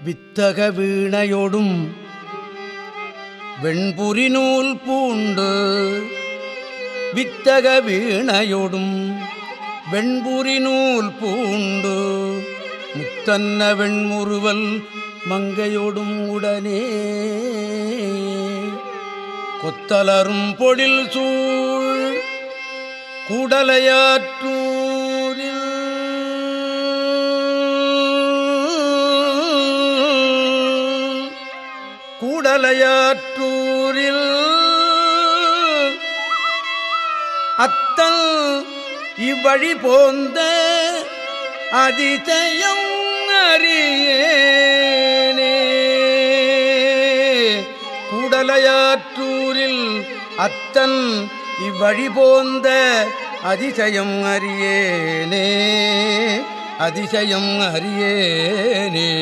வித்தக வீணையொடும் வெண்புரி நூல் பூண்டு வித்தக வீணையொடும் வெண்புரி நூல் பூண்டு முத்தன்ன வெண்முறுவல் மங்கையொடும் உடனே கொத்தலரும் பொழில் சூழ் கூடலையாற்றும் கூடலையாற்றூரில் அத்தல் இவ்வழி போந்த அதிசயம் அறியேனே. கூடலையாற்றூரில் அத்தன் இவ்வழி போந்த அதிசயம் அறியேனே. அதிசயம் அறியேனே.